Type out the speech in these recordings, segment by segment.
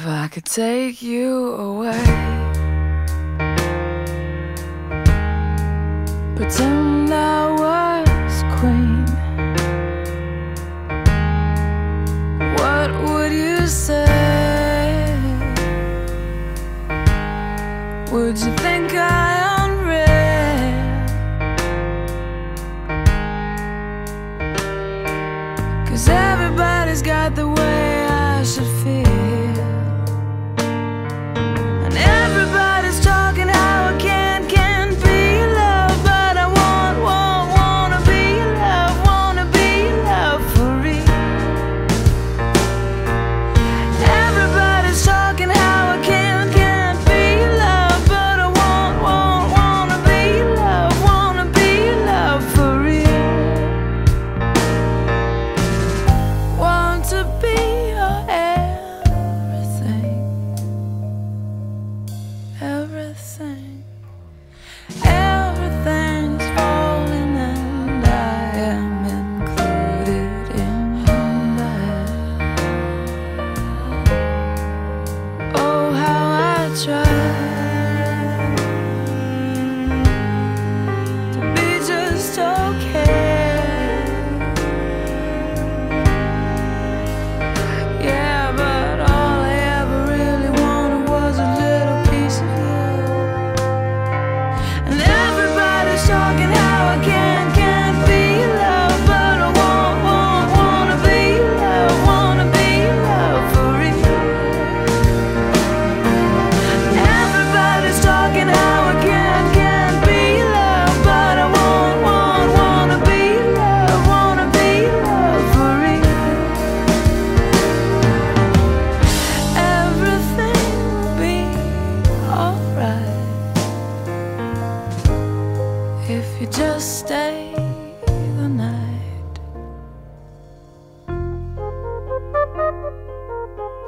If I could take you away Pretend I was queen What would you say? Would you think I try. just stay the night.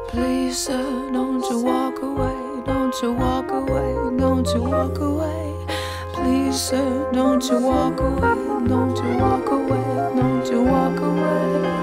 Please, sir, don't you walk away, don't you walk away, don't you walk away. Please, sir, don't you walk away, don't you walk away, don't you walk away.